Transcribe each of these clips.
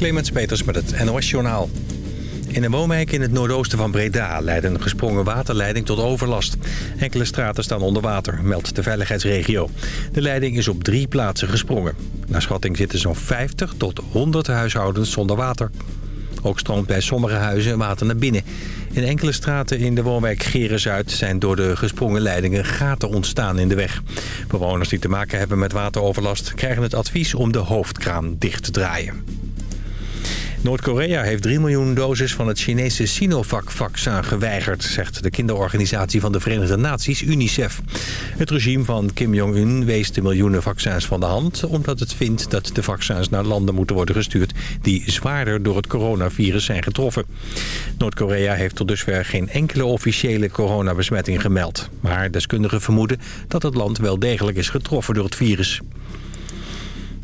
Clemens Peters met het NOS Journaal. In een woonwijk in het noordoosten van Breda leidt een gesprongen waterleiding tot overlast. Enkele straten staan onder water, meldt de veiligheidsregio. De leiding is op drie plaatsen gesprongen. Naar schatting zitten zo'n 50 tot 100 huishoudens zonder water. Ook stroomt bij sommige huizen water naar binnen. In enkele straten in de woonwijk Geren-Zuid zijn door de gesprongen leidingen gaten ontstaan in de weg. Bewoners die te maken hebben met wateroverlast krijgen het advies om de hoofdkraan dicht te draaien. Noord-Korea heeft 3 miljoen doses van het Chinese Sinovac-vaccin geweigerd... zegt de kinderorganisatie van de Verenigde Naties, UNICEF. Het regime van Kim Jong-un wees de miljoenen vaccins van de hand... omdat het vindt dat de vaccins naar landen moeten worden gestuurd... die zwaarder door het coronavirus zijn getroffen. Noord-Korea heeft tot dusver geen enkele officiële coronabesmetting gemeld. Maar deskundigen vermoeden dat het land wel degelijk is getroffen door het virus.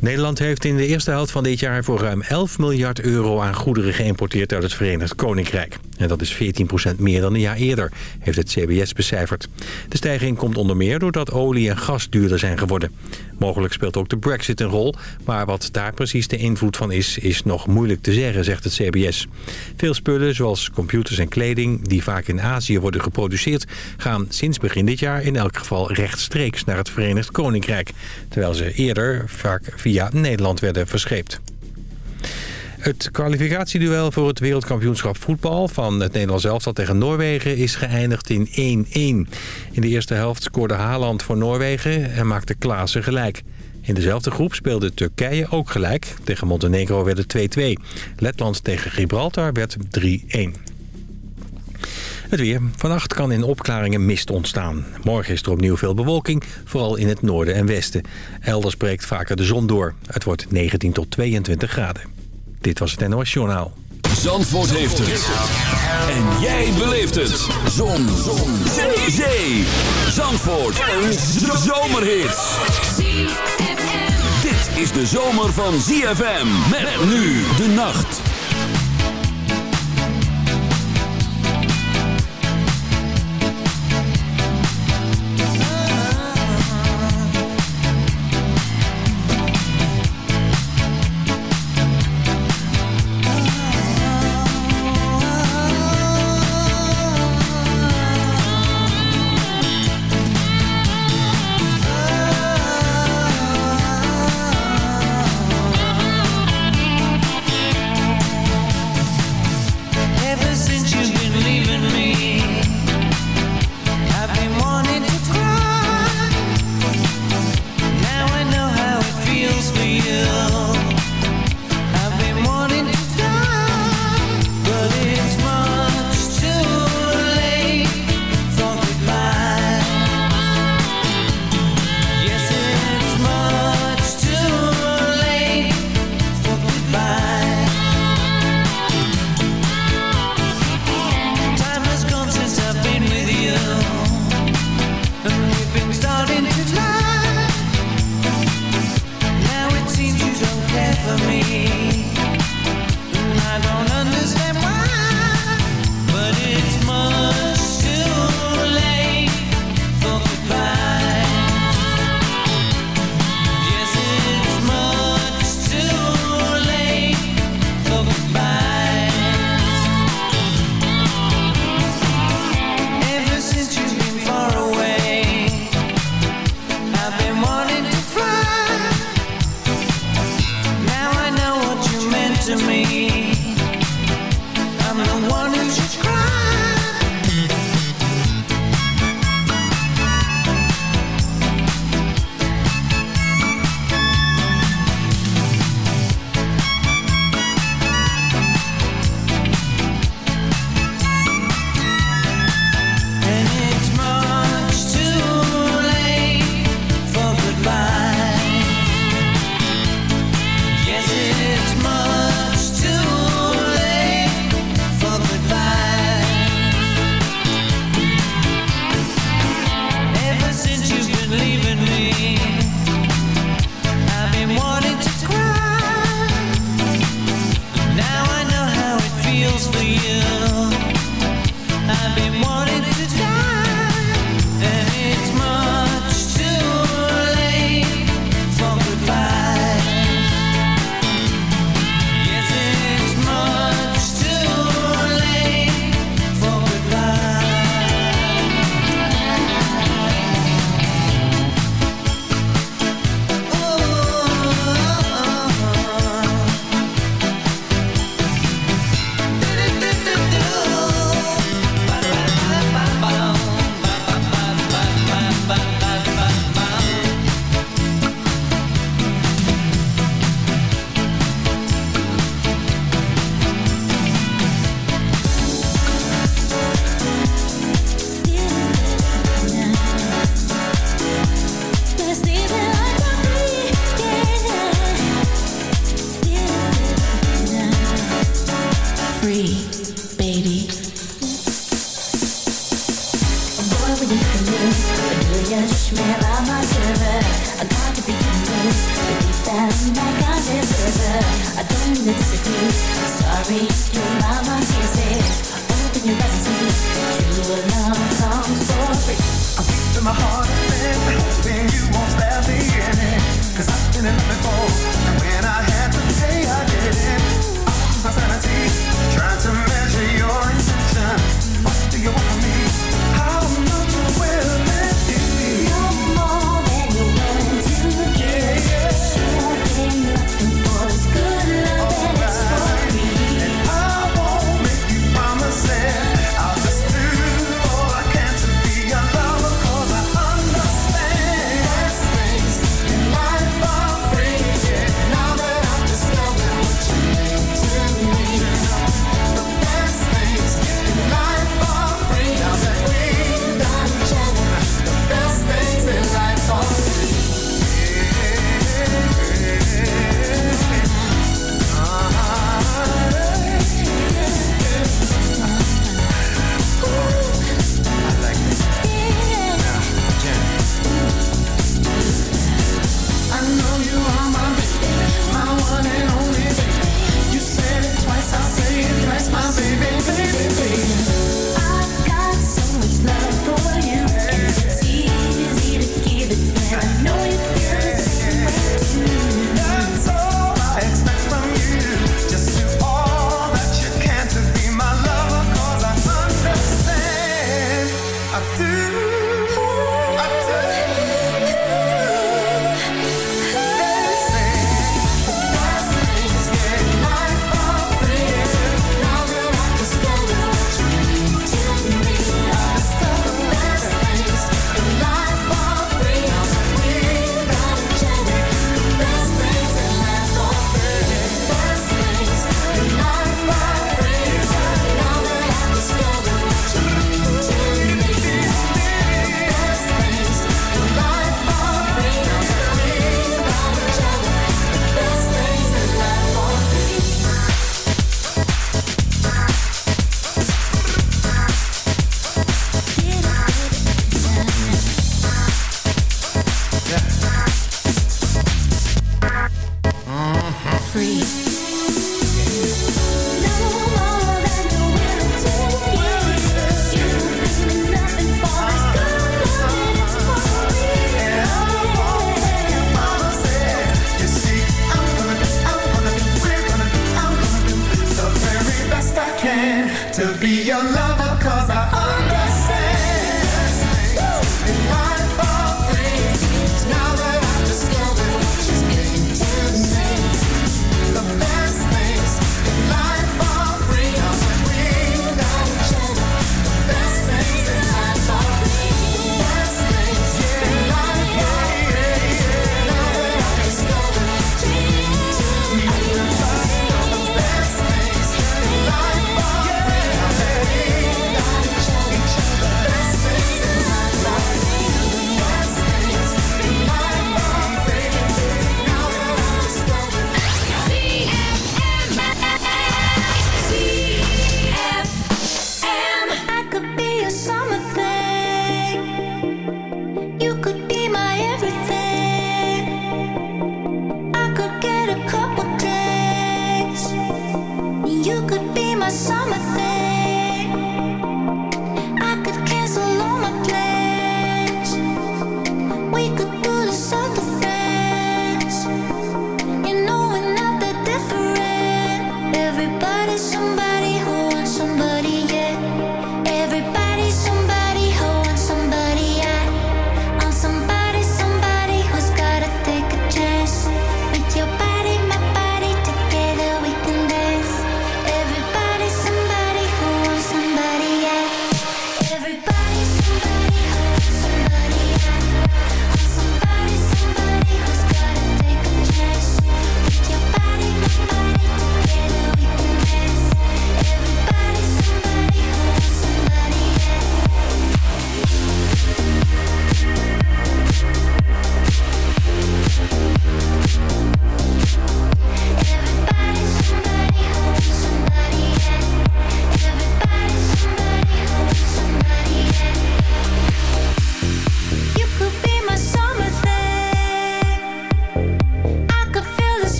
Nederland heeft in de eerste helft van dit jaar voor ruim 11 miljard euro aan goederen geïmporteerd uit het Verenigd Koninkrijk. En dat is 14% meer dan een jaar eerder, heeft het CBS becijferd. De stijging komt onder meer doordat olie en gas duurder zijn geworden. Mogelijk speelt ook de brexit een rol, maar wat daar precies de invloed van is, is nog moeilijk te zeggen, zegt het CBS. Veel spullen, zoals computers en kleding, die vaak in Azië worden geproduceerd, gaan sinds begin dit jaar in elk geval rechtstreeks naar het Verenigd Koninkrijk. Terwijl ze eerder vaak Nederland werden verscheept. Het kwalificatieduel voor het wereldkampioenschap voetbal van het Nederlands elftal tegen Noorwegen is geëindigd in 1-1. In de eerste helft scoorde Haaland voor Noorwegen en maakte Klaassen gelijk. In dezelfde groep speelde Turkije ook gelijk. Tegen Montenegro werd het 2-2. Letland tegen Gibraltar werd 3-1. Het weer. Vannacht kan in opklaringen mist ontstaan. Morgen is er opnieuw veel bewolking, vooral in het noorden en westen. Elders breekt vaker de zon door. Het wordt 19 tot 22 graden. Dit was het NOS Journaal. Zandvoort heeft het. En jij beleeft het. Zon. zon. Zee. Zee. Zandvoort. Een zomerhit. Dit is de zomer van ZFM. Met nu de nacht.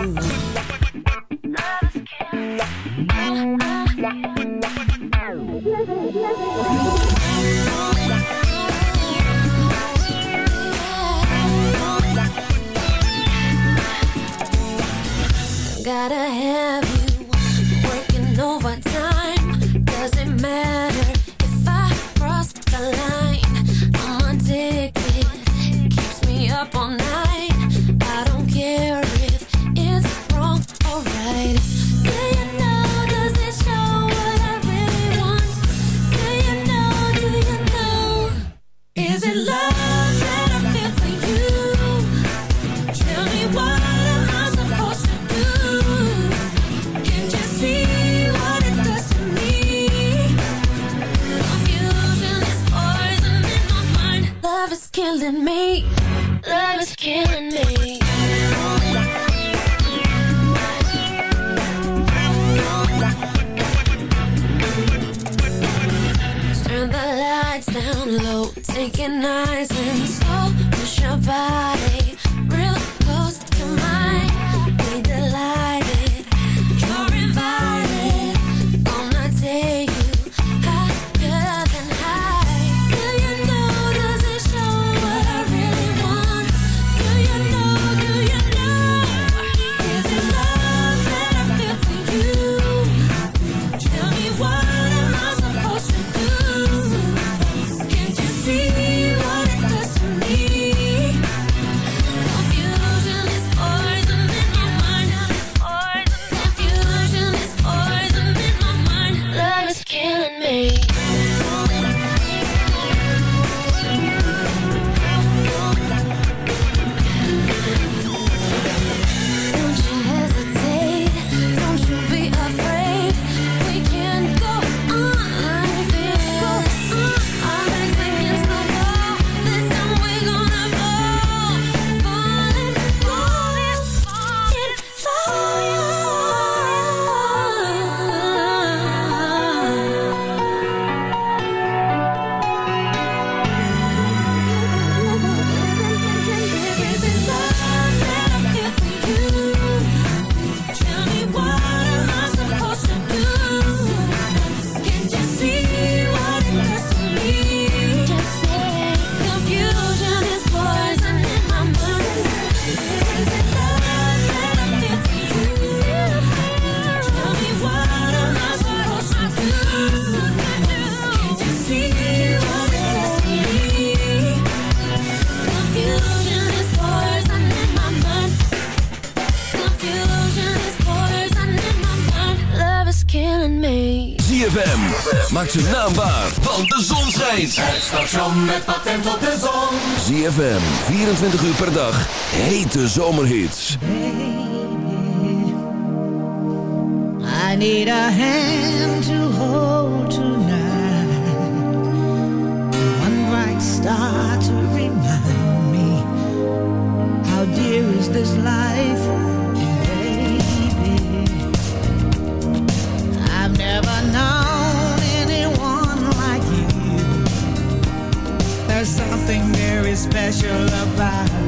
Bye. Maakt zijn naam waar, want de zon schijnt. Het station met patent op de zon. ZFM, 24 uur per dag, hete zomerhits. Baby, I need a hand to special about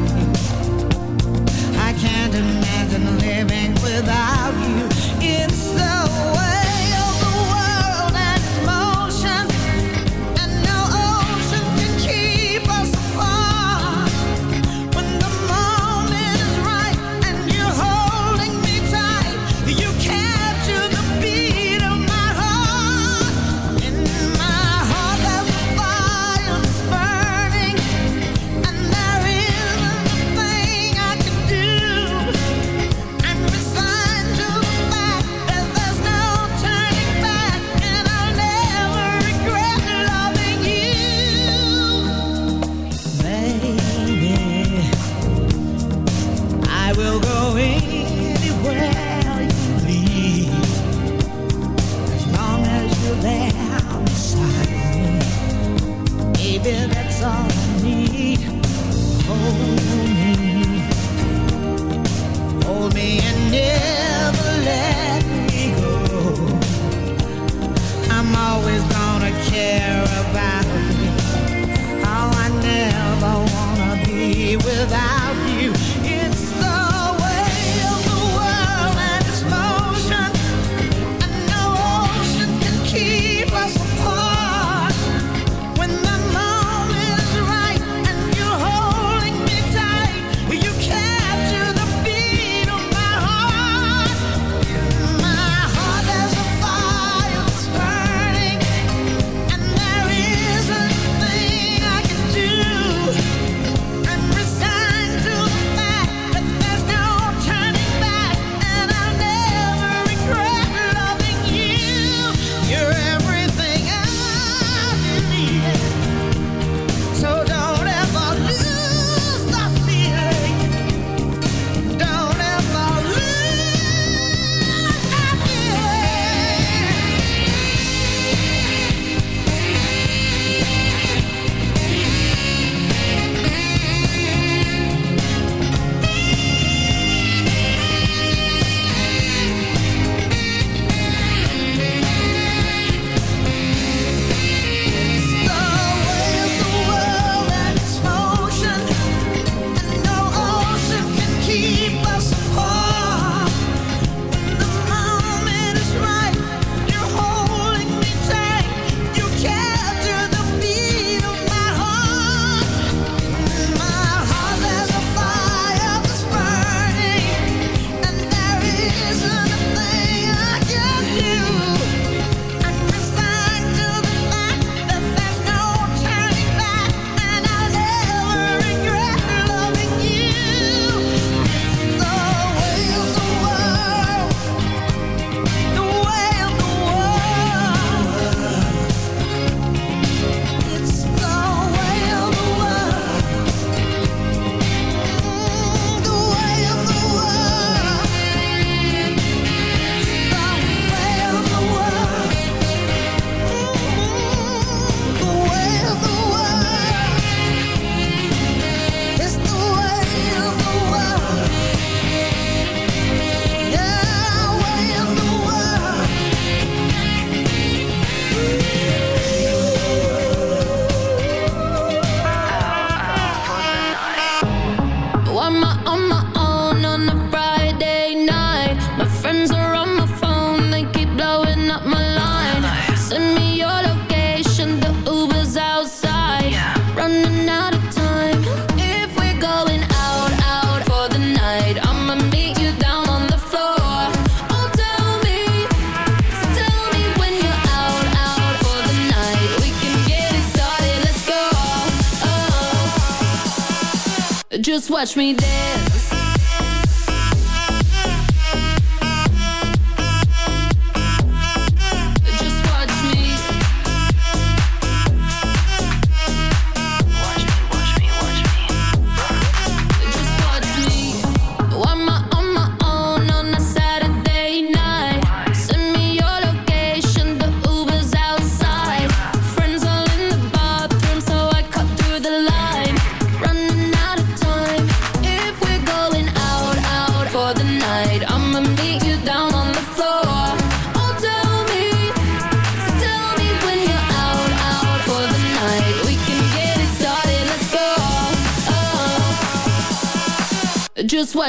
watch me dance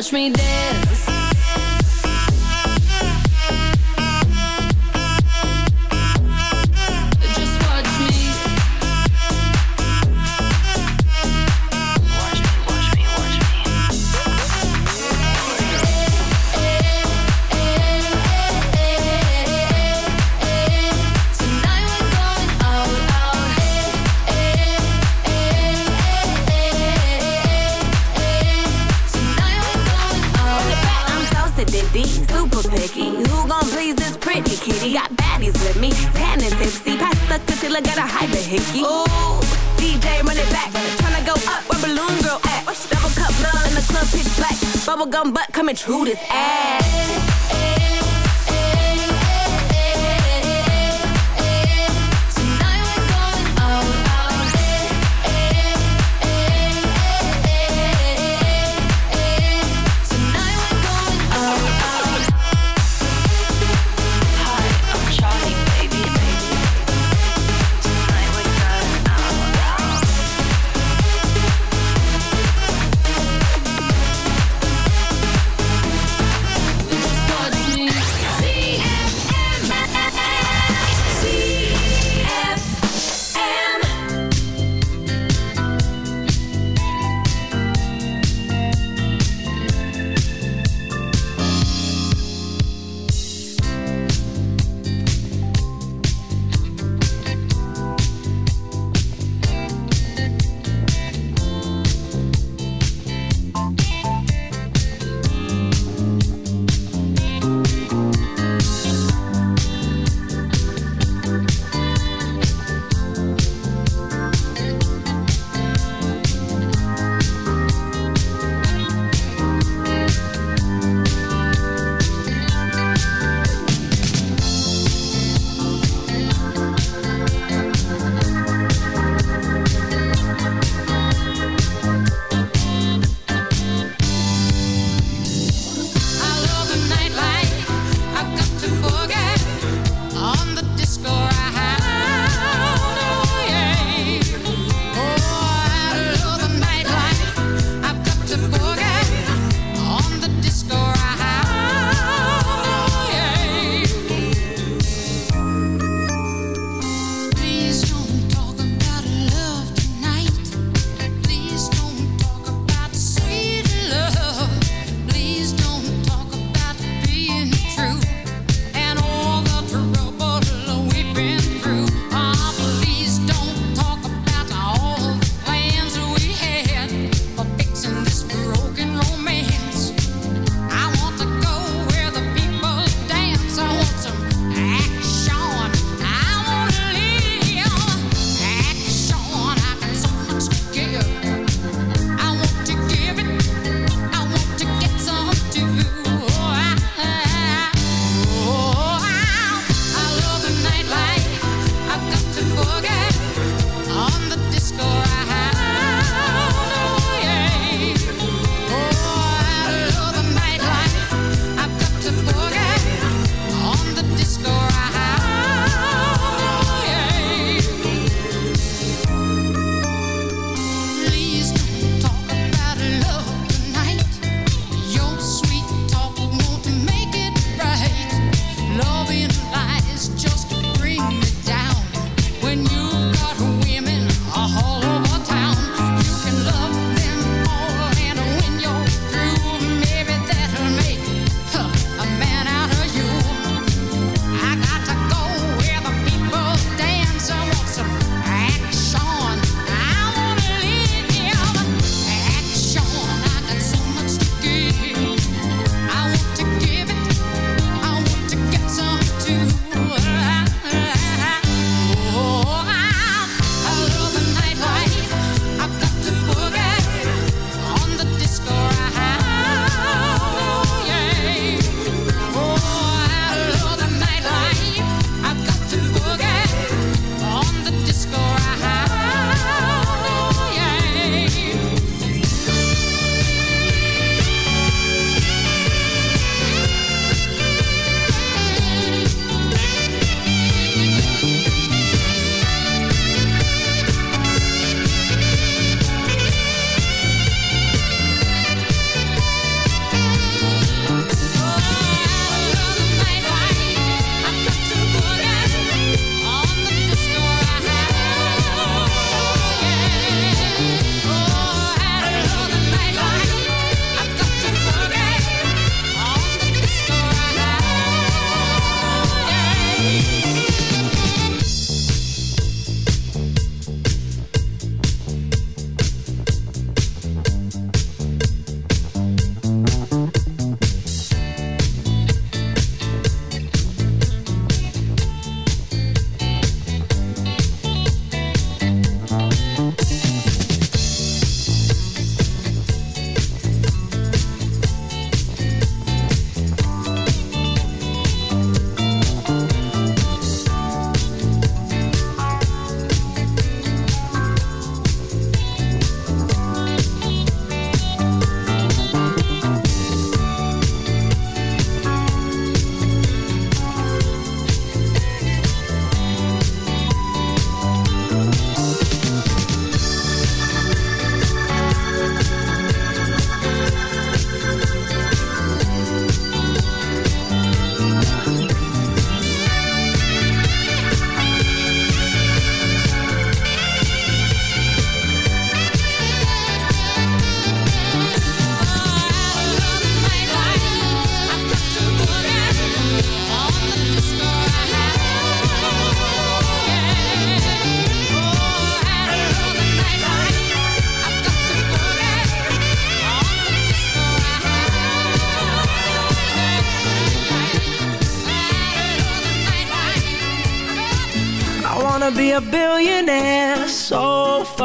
touch me dance. DJ run it back. Tryna go up where balloon girl at? Double cup love in the club pitch black Bubblegum butt coming through this ass.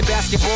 Yeah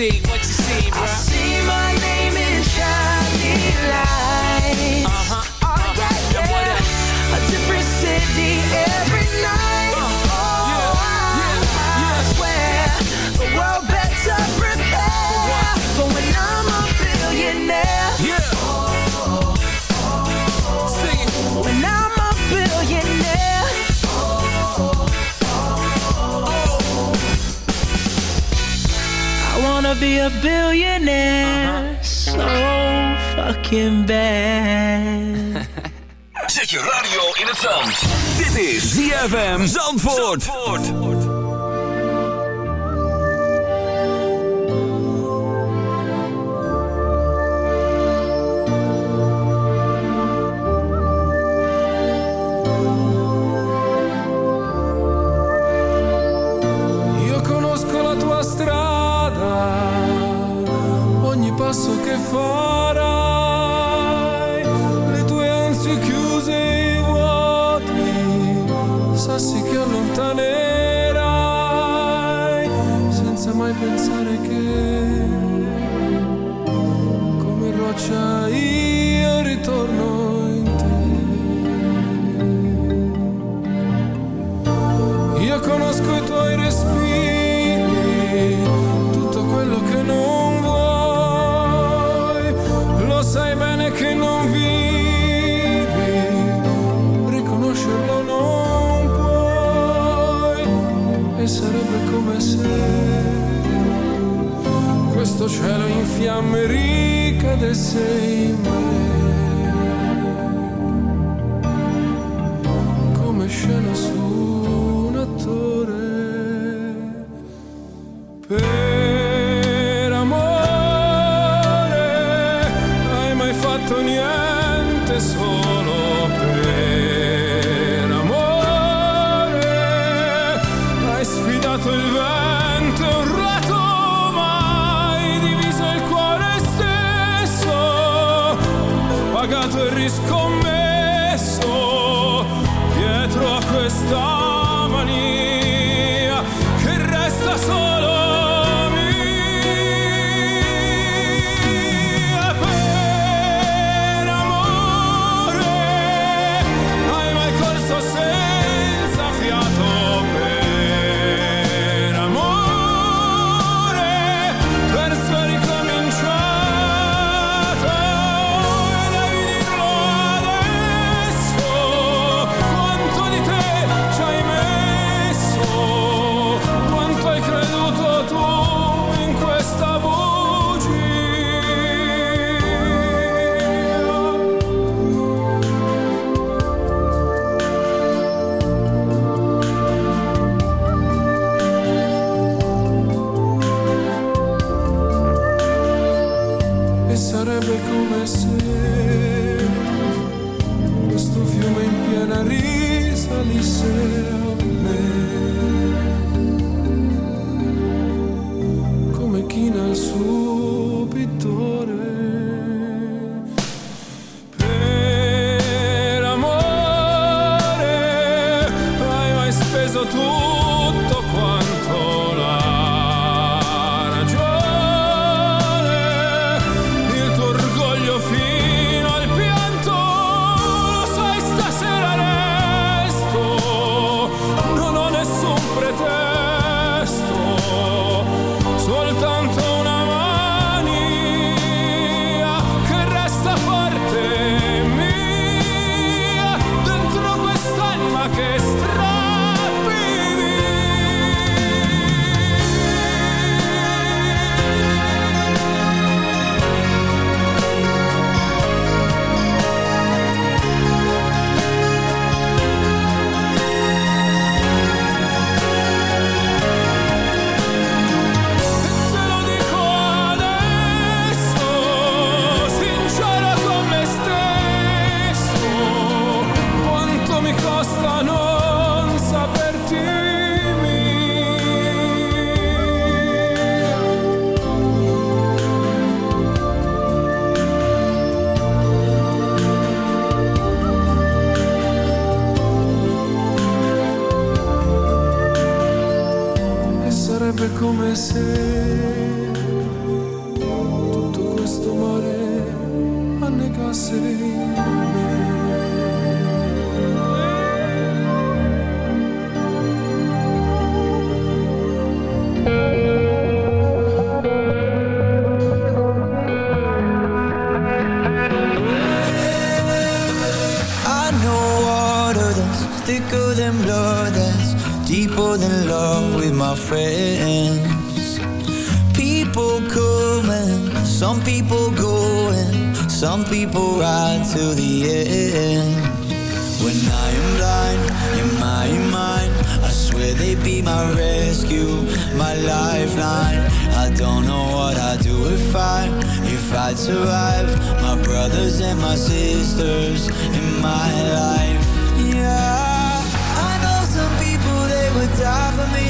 see, what you see, bro? I see my name in shining lights. Uh-huh. Oh, yeah, Yeah, what else? A different city every night. Oh, I, I swear the world better prepare for when I'm a billionaire. Yeah. A billionaire so fucking bad. Zet je radio in het zand. Dit is ZFM Zandvoort. Io fall come se questo cielo in fiamme ricadesse in me scambiato il vento e un rato mai diviso il cuore stesso pagato e riscommesso dietro a questa die for me.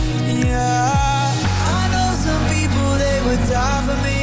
would die for me.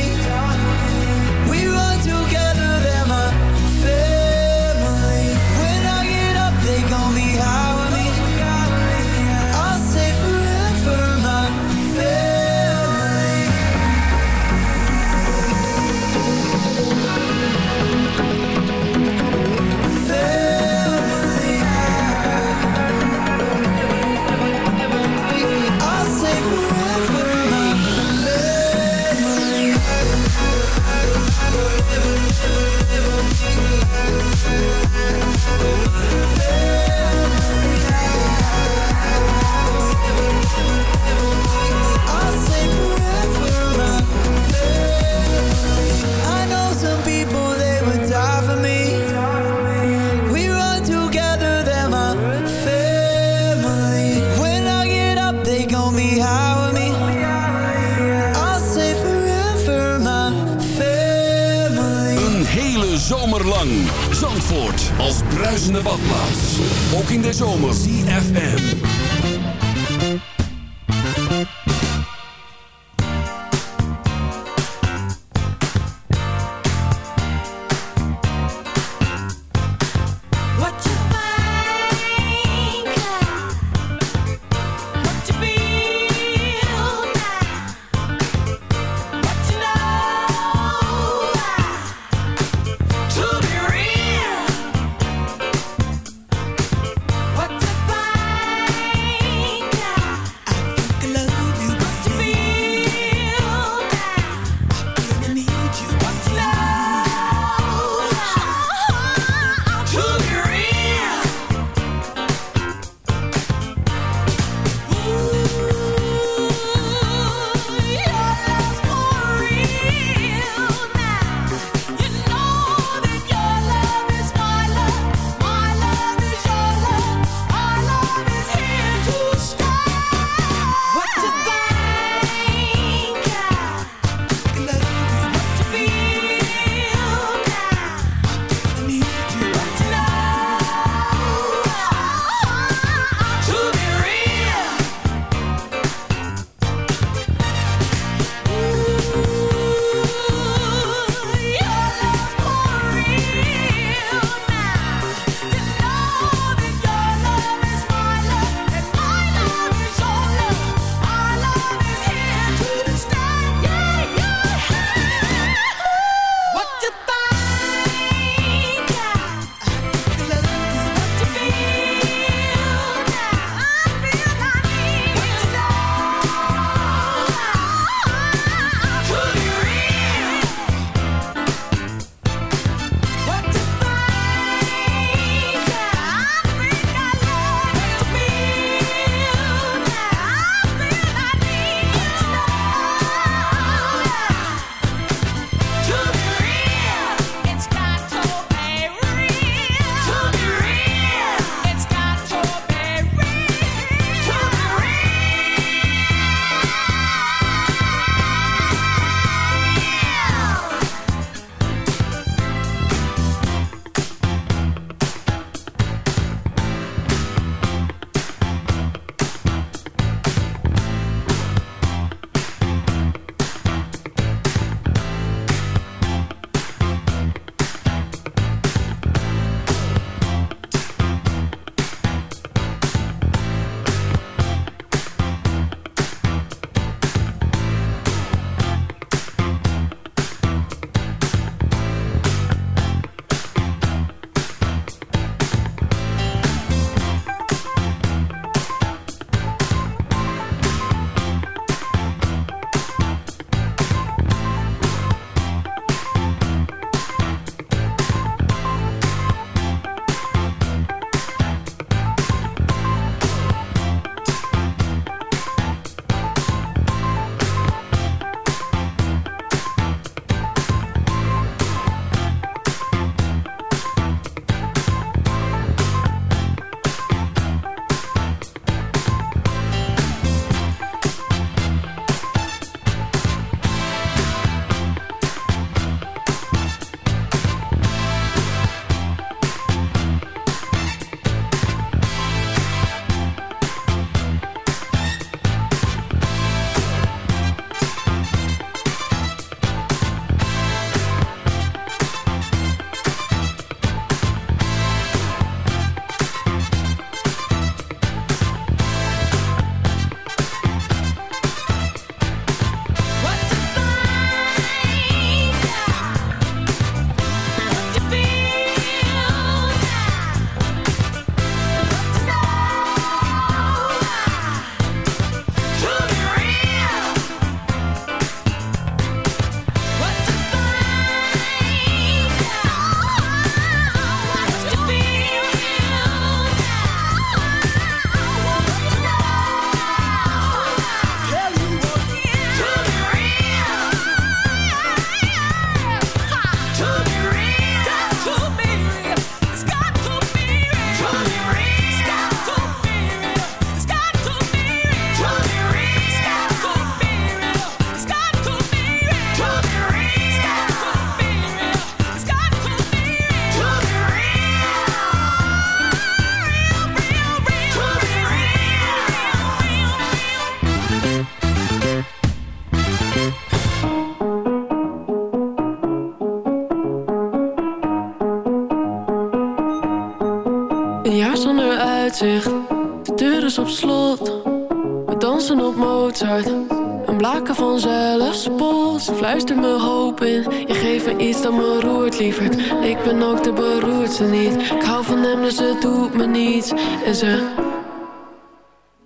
Ze fluistert me hoop in Je geeft me iets dat me roert, lieverd. Ik ben ook de beroerdste niet. Ik hou van hem, dus het doet me niets. En ze...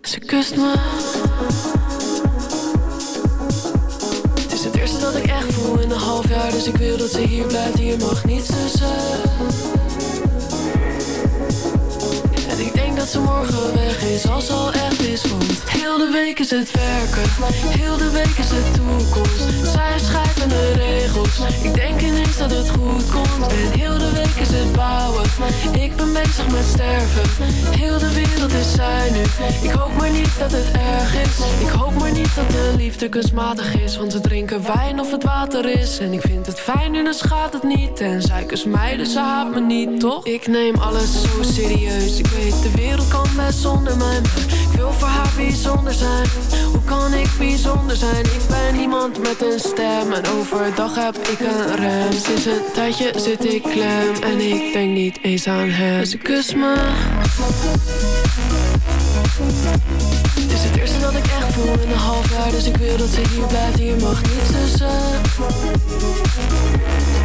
Ze kust me. Het is het eerste dat ik echt voel in een half jaar. Dus ik wil dat ze hier blijft, hier mag niets tussen En ik denk dat ze morgen weg is Als ze al echt is, want Heel de week is het werken. Heel de week is de toekomst. Zij schrijven de regels. Ik denk ineens dat het goed komt. En heel de week is het bouwen. Ik ben bezig met sterven. Heel de wereld is zij nu. Ik hoop maar niet dat het erg is. Ik hoop maar niet dat de liefde kunstmatig is. Want ze drinken wijn of het water is. En ik vind het fijn nu, dan schaadt het niet. En zij kust mij, dus ze haat me niet, toch? Ik neem alles zo serieus. Ik weet, de wereld kan best zonder mij. Ik wil voor haar bijzonder Hoe kan ik bijzonder zijn? Ik ben iemand met een stem En overdag heb ik een rem. Sinds een tijdje zit ik klem En ik denk niet eens aan hem. Ze kust me. Het is het eerste dat ik echt voel in een half jaar. Dus ik wil dat ze hier blijft Hier mag niets tussen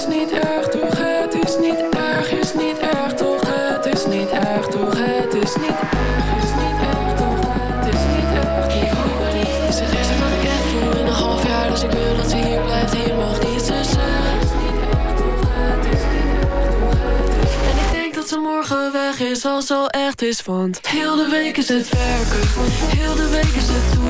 is niet erg toch? Het is niet erg, is niet erg toch? Het is niet erg toch, het is niet erg Is niet erg toch, het is niet erg Ik niet. Is het eerste wat ik echt voel in een half jaar Dus ik wil dat ze hier blijft, hier mag niets tussen En ik denk dat ze morgen weg is als ze al echt is Want heel de week is het werken. Heel de week is Zij schrijven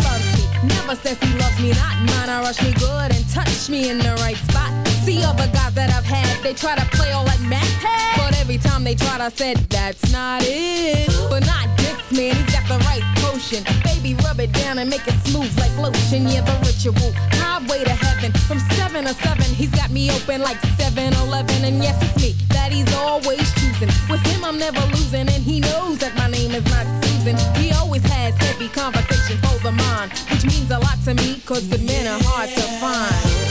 loves says he loves me not. Mine, I rush me good and touch me in the right spot. See other guys that I've had, they try to play all like Mac. But every time they tried, I said, that's not it. But not this man, he's got the right potion. Baby, rub it down and make it smooth like lotion. Yeah, the ritual, highway to heaven. 7 to 7, he's got me open like 7 Eleven. And yes, it's me that he's always choosing. With him, I'm never losing, and he knows that my name is not Susan. He always has heavy conversation for the mind, which means a lot to me, cause good men are hard to find.